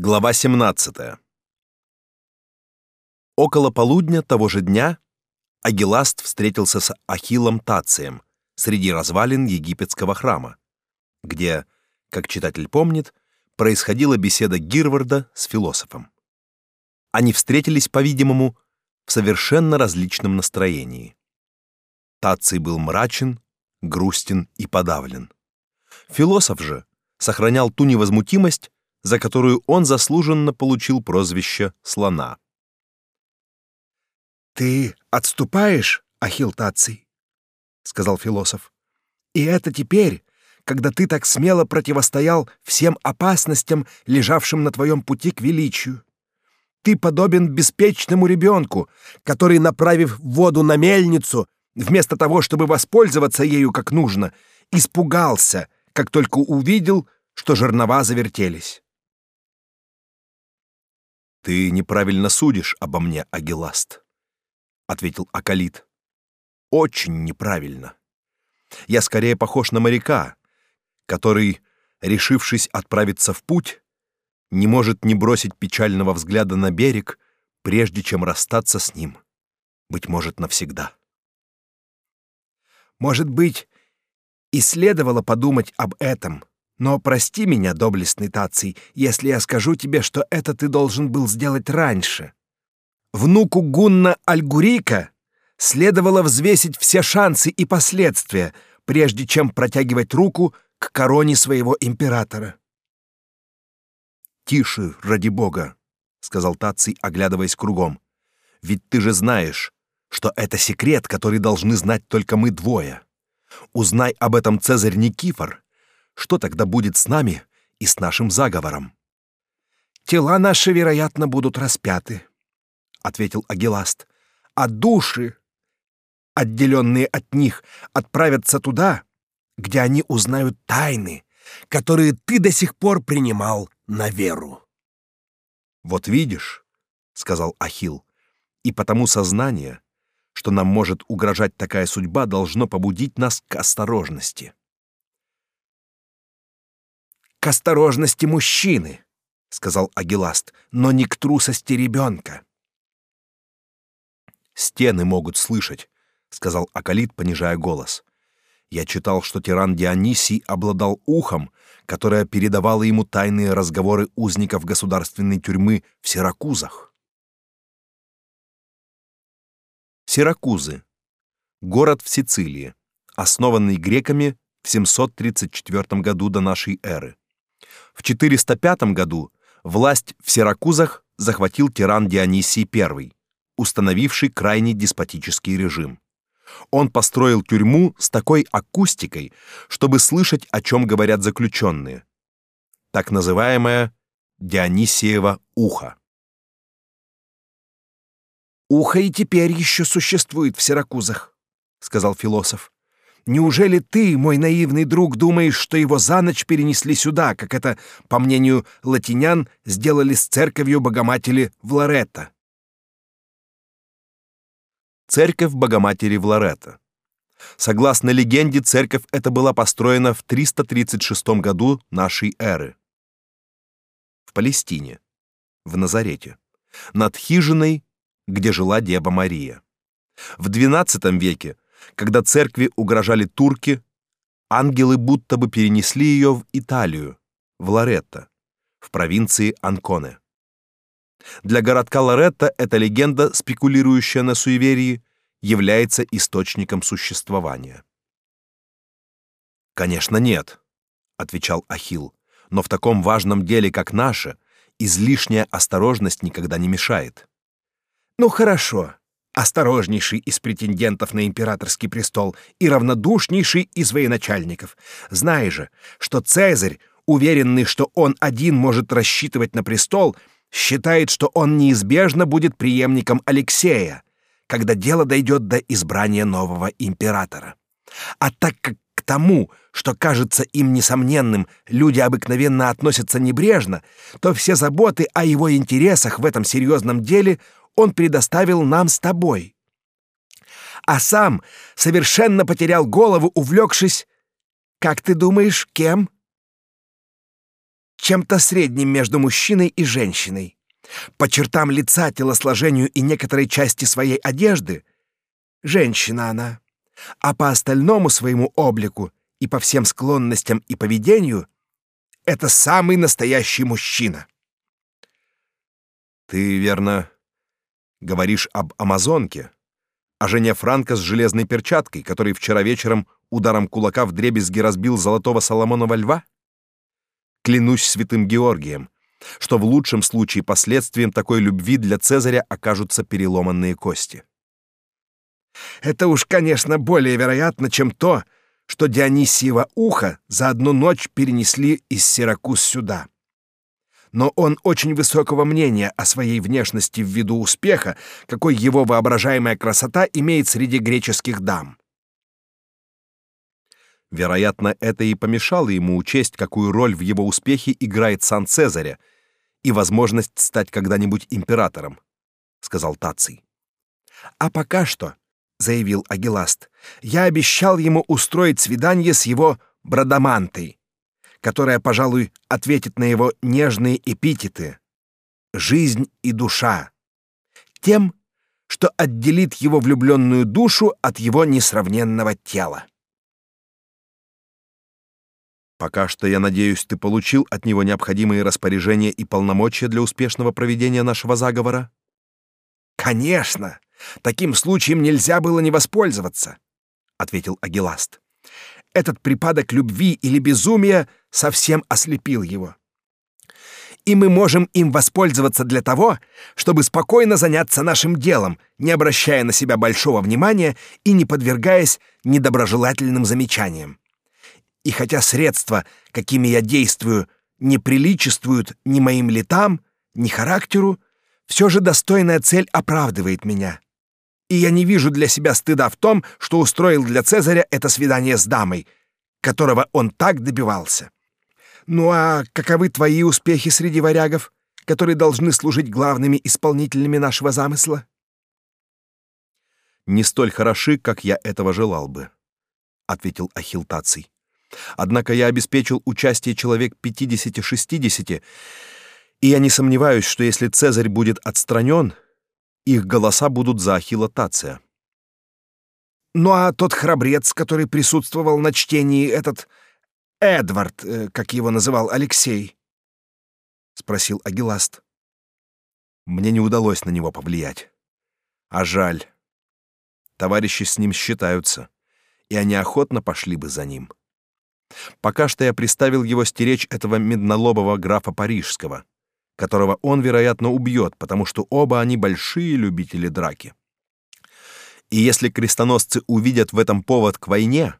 Глава 17. Около полудня того же дня Агиласт встретился с Ахиллом Тацием среди развалин египетского храма, где, как читатель помнит, происходила беседа Гирварда с философом. Они встретились, по-видимому, в совершенно различном настроении. Таций был мрачен, грустен и подавлен. Философ же сохранял ту невозмутимость, за которую он заслуженно получил прозвище слона. Ты отступаешь, Ахилл Таций, сказал философ. И это теперь, когда ты так смело противостоял всем опасностям, лежавшим на твоем пути к величию. Ты подобен беспечному ребенку, который, направив воду на мельницу, вместо того, чтобы воспользоваться ею как нужно, испугался, как только увидел, что жернова завертелись. Ты неправильно судишь обо мне, Агиласт, ответил Акалит. Очень неправильно. Я скорее похож на моряка, который, решившись отправиться в путь, не может не бросить печального взгляда на берег, прежде чем расстаться с ним, быть может, навсегда. Может быть, и следовало подумать об этом, но прости меня, доблестный Таций, если я скажу тебе, что это ты должен был сделать раньше. Внуку Гунна Альгурика следовало взвесить все шансы и последствия, прежде чем протягивать руку к короне своего императора. «Тише, ради бога», — сказал Таций, оглядываясь кругом. «Ведь ты же знаешь, что это секрет, который должны знать только мы двое. Узнай об этом Цезарь Никифор, что тогда будет с нами и с нашим заговором? Тела наши, вероятно, будут распяты, ответил Агиласт. А души, отделенные от них, отправятся туда, где они узнают тайны, которые ты до сих пор принимал на веру. Вот видишь, сказал Ахил, и потому сознание, что нам может угрожать такая судьба, должно побудить нас к осторожности к осторожности мужчины, сказал Агиласт, но не к трусости ребенка. Стены могут слышать, сказал Акалит, понижая голос. Я читал, что тиран Дионисий обладал ухом, которое передавало ему тайные разговоры узников государственной тюрьмы в Сиракузах. Сиракузы город в Сицилии, основанный греками в 734 году до нашей эры. В 405 году власть в Сиракузах захватил тиран Дионисий I, установивший крайне деспотический режим. Он построил тюрьму с такой акустикой, чтобы слышать, о чем говорят заключенные. Так называемое Дионисиево ухо. Ухо и теперь еще существует в Сиракузах, сказал философ. Неужели ты, мой наивный друг, думаешь, что его за ночь перенесли сюда, как это, по мнению латинян, сделали с церковью Богоматери в Лоретто? Церковь Богоматери в Лоретто. Согласно легенде, церковь эта была построена в 336 году нашей эры. В Палестине, в Назарете, над хижиной, где жила Дева Мария. В XII веке когда церкви угрожали турки, ангелы будто бы перенесли ее в Италию, в Лоретто, в провинции Анконе. Для городка Лоретто эта легенда, спекулирующая на суеверии, является источником существования. Конечно, нет, отвечал Ахилл. Но в таком важном деле, как наше, излишняя осторожность никогда не мешает. Ну хорошо, осторожнейший из претендентов на императорский престол и равнодушнейший из военачальников. Знай же, что Цезарь, уверенный, что он один может рассчитывать на престол, считает, что он неизбежно будет преемником Алексея, когда дело дойдет до избрания нового императора. А так как к тому, что кажется им несомненным, люди обыкновенно относятся небрежно, то все заботы о его интересах в этом серьезном деле он предоставил нам с тобой. А сам совершенно потерял голову, увлекшись, как ты думаешь, кем? чем-то средним между мужчиной и женщиной. По чертам лица, телосложению и некоторой части своей одежды женщина она, а по остальному своему облику и по всем склонностям и поведению это самый настоящий мужчина. Ты верно говоришь об амазонке, о жене Франка с железной перчаткой, который вчера вечером ударом кулака в дребезги разбил золотого Соломонова льва? Клянусь святым Георгием, что в лучшем случае последствием такой любви для Цезаря окажутся переломанные кости. Это уж, конечно, более вероятно, чем то, что Дионисиева ухо за одну ночь перенесли из Сиракуз сюда. Но он очень высокого мнения о своей внешности ввиду успеха, какой его воображаемая красота имеет среди греческих дам. Вероятно, это и помешало ему учесть, какую роль в его успехе играет сан Цезаря и возможность стать когда-нибудь императором, сказал Таций. А пока что, заявил Агиласт, я обещал ему устроить свидание с его Брадамантой, которая, пожалуй, ответит на его нежные эпитеты жизнь и душа, тем, что отделит его влюбленную душу от его несравненного тела. Пока что, я надеюсь, ты получил от него необходимые распоряжения и полномочия для успешного проведения нашего заговора? Конечно. Таким случаем нельзя было не воспользоваться, ответил Агиласт. Этот припадок любви или безумия совсем ослепил его. И мы можем им воспользоваться для того, чтобы спокойно заняться нашим делом, не обращая на себя большого внимания и не подвергаясь недоброжелательным замечаниям. И хотя средства, какими я действую, не приличествуют ни моим летам, ни характеру, все же достойная цель оправдывает меня. И я не вижу для себя стыда в том, что устроил для Цезаря это свидание с дамой, которого он так добивался. Ну а каковы твои успехи среди варягов, которые должны служить главными исполнителями нашего замысла? Не столь хороши, как я этого желал бы, ответил Ахилтаций. Однако я обеспечил участие человек 50-60, и я не сомневаюсь, что если Цезарь будет отстранен, их голоса будут за Ахилла Тация. Ну а тот храбрец, который присутствовал на чтении, этот Эдвард, э, как его называл Алексей, спросил Агиласт. Мне не удалось на него повлиять. А жаль. Товарищи с ним считаются, и они охотно пошли бы за ним. Пока что я приставил его стеречь этого меднолобого графа Парижского, которого он, вероятно, убьет, потому что оба они большие любители драки. И если крестоносцы увидят в этом повод к войне,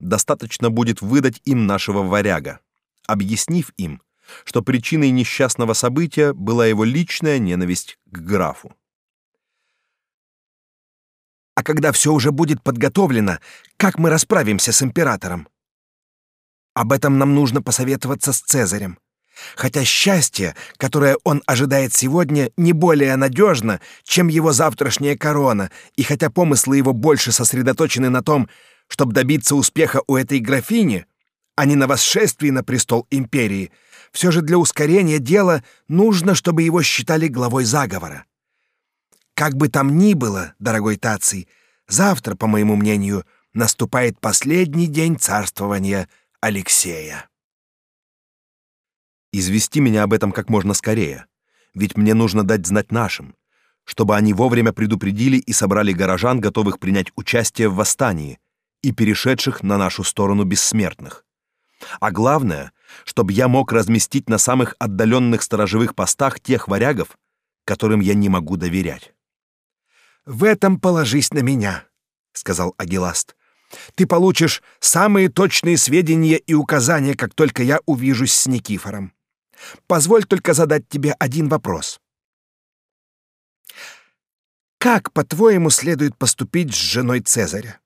достаточно будет выдать им нашего варяга, объяснив им, что причиной несчастного события была его личная ненависть к графу. А когда все уже будет подготовлено, как мы расправимся с императором? Об этом нам нужно посоветоваться с Цезарем. Хотя счастье, которое он ожидает сегодня, не более надежно, чем его завтрашняя корона, и хотя помыслы его больше сосредоточены на том, чтобы добиться успеха у этой графини, а не на восшествии на престол империи, все же для ускорения дела нужно, чтобы его считали главой заговора. Как бы там ни было, дорогой Таций, завтра, по моему мнению, наступает последний день царствования Алексея. Извести меня об этом как можно скорее, ведь мне нужно дать знать нашим, чтобы они вовремя предупредили и собрали горожан, готовых принять участие в восстании и перешедших на нашу сторону бессмертных. А главное, чтобы я мог разместить на самых отдаленных сторожевых постах тех варягов, которым я не могу доверять. В этом положись на меня, сказал Агиласт. Ты получишь самые точные сведения и указания, как только я увижусь с Никифором. Позволь только задать тебе один вопрос. Как, по-твоему, следует поступить с женой Цезаря?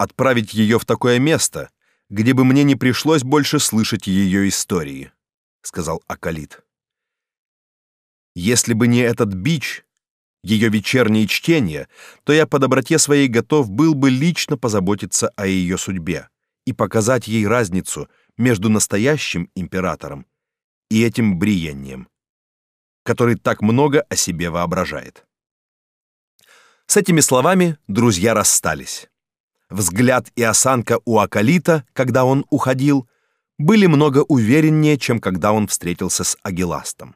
Отправить ее в такое место, где бы мне не пришлось больше слышать ее истории, сказал Акалит. Если бы не этот бич, ее вечерние чтения, то я по доброте своей готов был бы лично позаботиться о ее судьбе и показать ей разницу между настоящим императором и этим Бриеннием, который так много о себе воображает. С этими словами друзья расстались. Взгляд и осанка у Акалита, когда он уходил, были много увереннее, чем когда он встретился с Агиластом.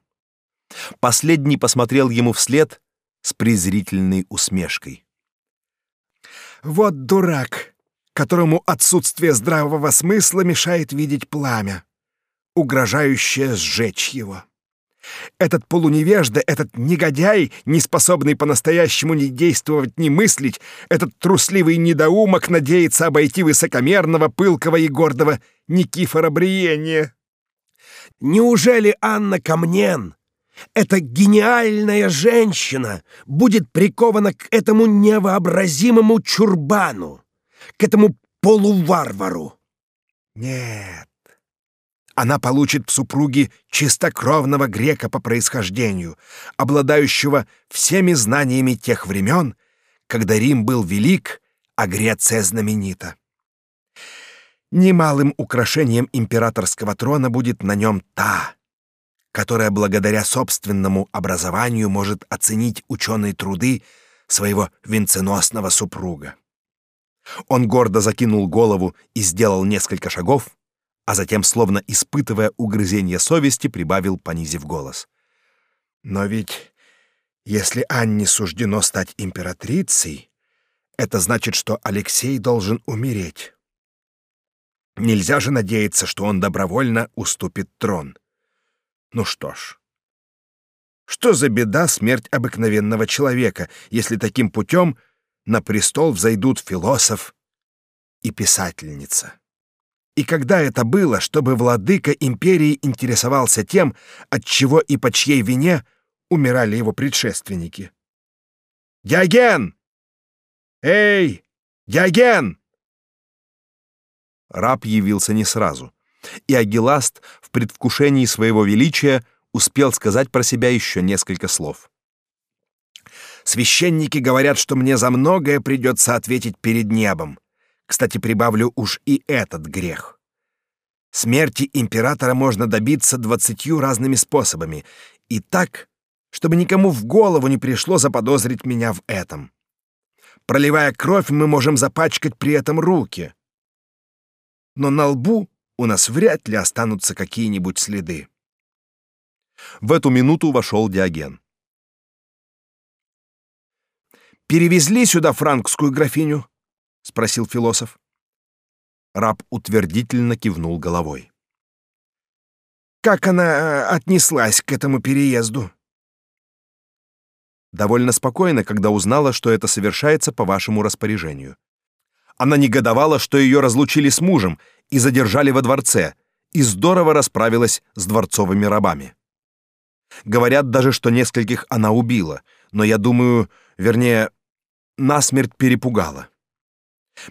Последний посмотрел ему вслед с презрительной усмешкой. Вот дурак, которому отсутствие здравого смысла мешает видеть пламя, угрожающее сжечь его. Этот полуневежда, этот негодяй, не способный по-настоящему ни действовать, ни мыслить, этот трусливый недоумок надеется обойти высокомерного, пылкого и гордого Никифора Бриения. Неужели Анна Камнен, эта гениальная женщина, будет прикована к этому невообразимому чурбану, к этому полуварвару? Нет. Она получит в супруги чистокровного грека по происхождению, обладающего всеми знаниями тех времен, когда Рим был велик, а Греция знаменита. Немалым украшением императорского трона будет на нем та, которая благодаря собственному образованию может оценить ученые труды своего венценосного супруга. Он гордо закинул голову и сделал несколько шагов, а затем, словно испытывая угрызение совести, прибавил, понизив голос. «Но ведь если Анне суждено стать императрицей, это значит, что Алексей должен умереть. Нельзя же надеяться, что он добровольно уступит трон. Ну что ж. Что за беда смерть обыкновенного человека, если таким путем на престол взойдут философ и писательница? И когда это было, чтобы владыка империи интересовался тем, от чего и по чьей вине умирали его предшественники? Диоген! Эй, Диоген! раб явился не сразу, и Агиласт в предвкушении своего величия успел сказать про себя еще несколько слов. Священники говорят, что мне за многое придется ответить перед небом. Кстати, прибавлю уж и этот грех. Смерти императора можно добиться двадцатью разными способами, и так, чтобы никому в голову не пришло заподозрить меня в этом. Проливая кровь, мы можем запачкать при этом руки но на лбу у нас вряд ли останутся какие-нибудь следы. В эту минуту вошел Диоген. «Перевезли сюда франкскую графиню?» — спросил философ. Раб утвердительно кивнул головой. «Как она э, отнеслась к этому переезду?» «Довольно спокойно, когда узнала, что это совершается по вашему распоряжению. Она негодовала, что ее разлучили с мужем и задержали во дворце, и здорово расправилась с дворцовыми рабами. Говорят даже, что нескольких она убила, но я думаю, вернее, насмерть перепугала.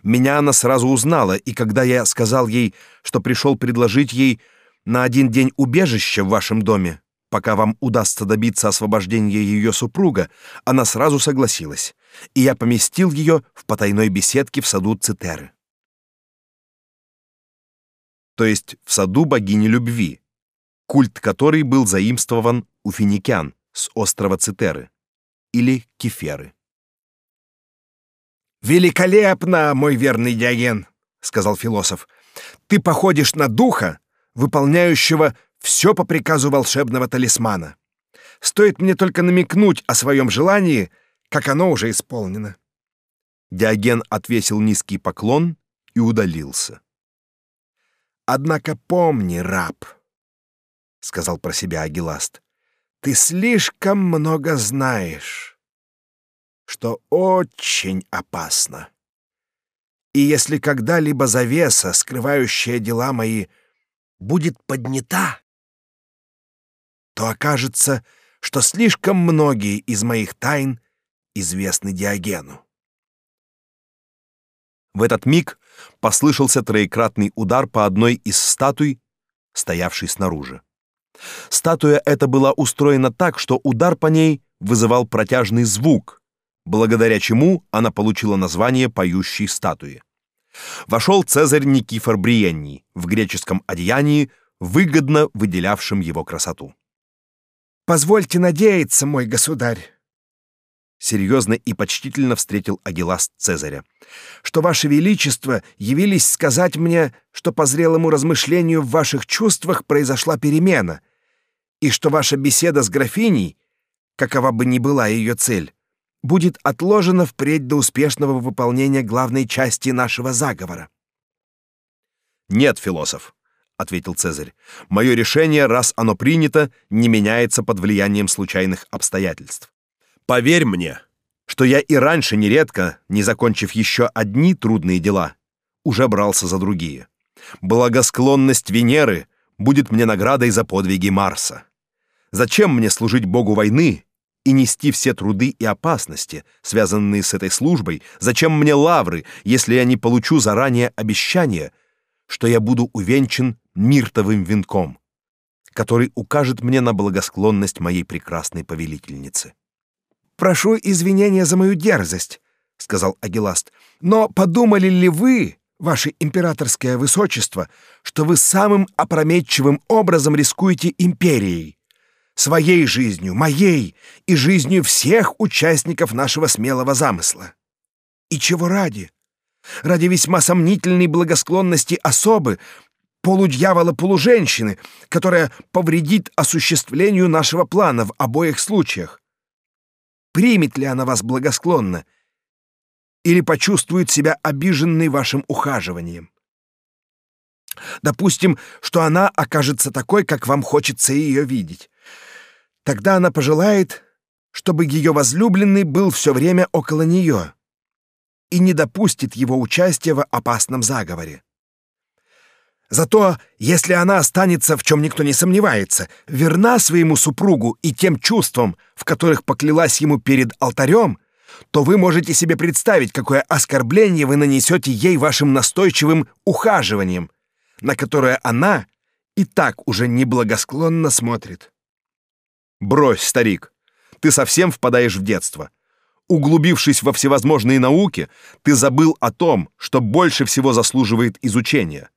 Меня она сразу узнала, и когда я сказал ей, что пришел предложить ей на один день убежище в вашем доме, пока вам удастся добиться освобождения ее супруга, она сразу согласилась, и я поместил ее в потайной беседке в саду Цитеры. То есть в саду богини любви, культ которой был заимствован у финикян с острова Цитеры или Кеферы. «Великолепно, мой верный Диоген!» — сказал философ. «Ты походишь на духа, выполняющего все по приказу волшебного талисмана. Стоит мне только намекнуть о своем желании, как оно уже исполнено. Диоген отвесил низкий поклон и удалился. Однако помни, раб, сказал про себя Агиласт. Ты слишком много знаешь, что очень опасно. И если когда-либо завеса, скрывающая дела мои, будет поднята, то окажется, что слишком многие из моих тайн известны Диогену. В этот миг послышался троекратный удар по одной из статуй, стоявшей снаружи. Статуя эта была устроена так, что удар по ней вызывал протяжный звук, благодаря чему она получила название поющей статуи. Вошел Цезарь Никифор Бриенний в греческом одеянии, выгодно выделявшем его красоту. Позвольте надеяться, мой государь, серьезно и почтительно встретил Агиласт Цезаря. Что ваше величество явились сказать мне, что по зрелому размышлению в ваших чувствах произошла перемена, и что ваша беседа с графиней, какова бы ни была ее цель, будет отложена впредь до успешного выполнения главной части нашего заговора. Нет, философ, ответил Цезарь. Мое решение, раз оно принято, не меняется под влиянием случайных обстоятельств. Поверь мне, что я и раньше нередко, не закончив еще одни трудные дела, уже брался за другие. Благосклонность Венеры будет мне наградой за подвиги Марса. Зачем мне служить богу войны и нести все труды и опасности, связанные с этой службой? Зачем мне лавры, если я не получу заранее обещание, что я буду увенчан миртовым венком, который укажет мне на благосклонность моей прекрасной повелительницы? Прошу извинения за мою дерзость, сказал Агиласт. Но подумали ли вы, ваше императорское высочество, что вы самым опрометчивым образом рискуете империей, своей жизнью, моей и жизнью всех участников нашего смелого замысла? И чего ради? Ради весьма сомнительной благосклонности особы, полудьявола-полуженщины, которая повредит осуществлению нашего плана в обоих случаях примет ли она вас благосклонно или почувствует себя обиженной вашим ухаживанием. Допустим, что она окажется такой, как вам хочется ее видеть. Тогда она пожелает, чтобы ее возлюбленный был все время около нее и не допустит его участия в опасном заговоре. Зато, если она останется, в чем никто не сомневается, верна своему супругу и тем чувствам, в которых поклялась ему перед алтарем, то вы можете себе представить, какое оскорбление вы нанесете ей вашим настойчивым ухаживанием, на которое она и так уже неблагосклонно смотрит. Брось, старик, ты совсем впадаешь в детство. Углубившись во всевозможные науки, ты забыл о том, что больше всего заслуживает изучения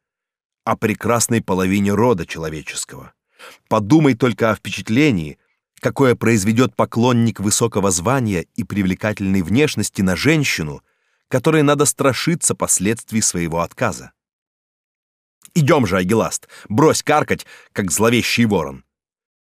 о прекрасной половине рода человеческого. Подумай только о впечатлении, какое произведет поклонник высокого звания и привлекательной внешности на женщину, которой надо страшиться последствий своего отказа. Идем же, Агиласт, брось каркать, как зловещий ворон.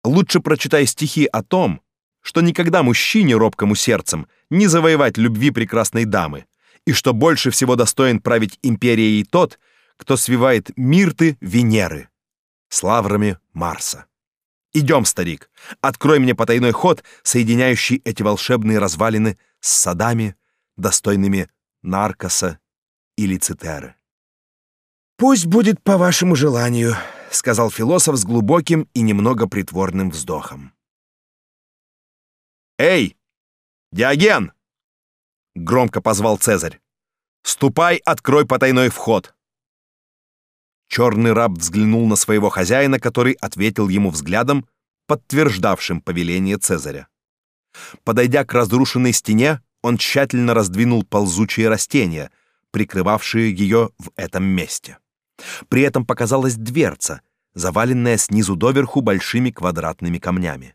Лучше прочитай стихи о том, что никогда мужчине робкому сердцем не завоевать любви прекрасной дамы, и что больше всего достоин править империей тот, кто свивает мирты Венеры с лаврами Марса. Идем, старик, открой мне потайной ход, соединяющий эти волшебные развалины с садами, достойными Наркоса или Цитеры. Пусть будет по вашему желанию, сказал философ с глубоким и немного притворным вздохом. Эй, Диоген! громко позвал Цезарь. Ступай, открой потайной вход. Черный раб взглянул на своего хозяина, который ответил ему взглядом, подтверждавшим повеление Цезаря. Подойдя к разрушенной стене, он тщательно раздвинул ползучие растения, прикрывавшие ее в этом месте. При этом показалась дверца, заваленная снизу доверху большими квадратными камнями.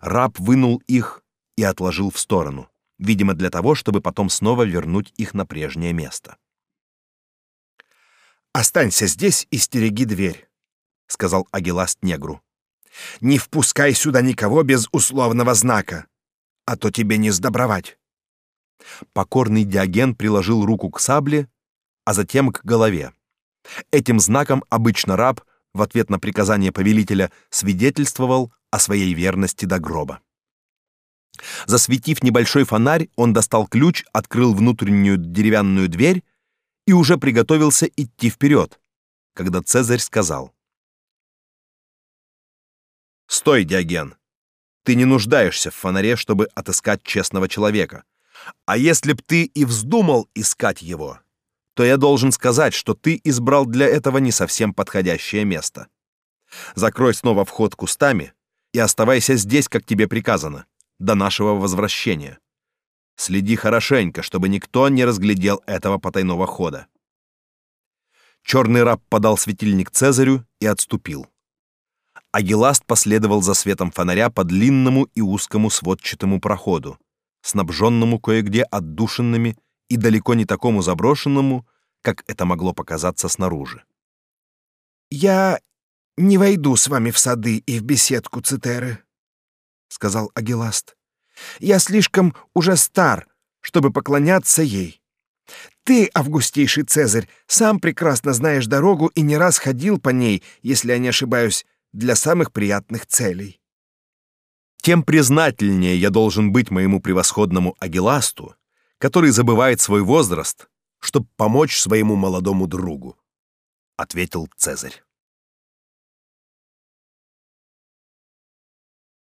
Раб вынул их и отложил в сторону, видимо, для того, чтобы потом снова вернуть их на прежнее место. Останься здесь и стереги дверь, сказал Агиласт негру. Не впускай сюда никого без условного знака, а то тебе не сдобровать. Покорный Диоген приложил руку к сабле, а затем к голове. Этим знаком обычно раб в ответ на приказание повелителя свидетельствовал о своей верности до гроба. Засветив небольшой фонарь, он достал ключ, открыл внутреннюю деревянную дверь и уже приготовился идти вперед, когда Цезарь сказал: "Стой, Диоген. Ты не нуждаешься в фонаре, чтобы отыскать честного человека. А если б ты и вздумал искать его, то я должен сказать, что ты избрал для этого не совсем подходящее место. Закрой снова вход кустами и оставайся здесь, как тебе приказано, до нашего возвращения. Следи хорошенько, чтобы никто не разглядел этого потайного хода. Черный раб подал светильник Цезарю и отступил. Агиласт последовал за светом фонаря по длинному и узкому сводчатому проходу, снабженному кое-где отдушинами и далеко не такому заброшенному, как это могло показаться снаружи. «Я не войду с вами в сады и в беседку Цитеры», — сказал Агиласт. «Я слишком уже стар, чтобы поклоняться ей. Ты, августейший Цезарь, сам прекрасно знаешь дорогу и не раз ходил по ней, если я не ошибаюсь, для самых приятных целей. Тем признательнее я должен быть моему превосходному Агиласту, который забывает свой возраст, чтобы помочь своему молодому другу, ответил Цезарь.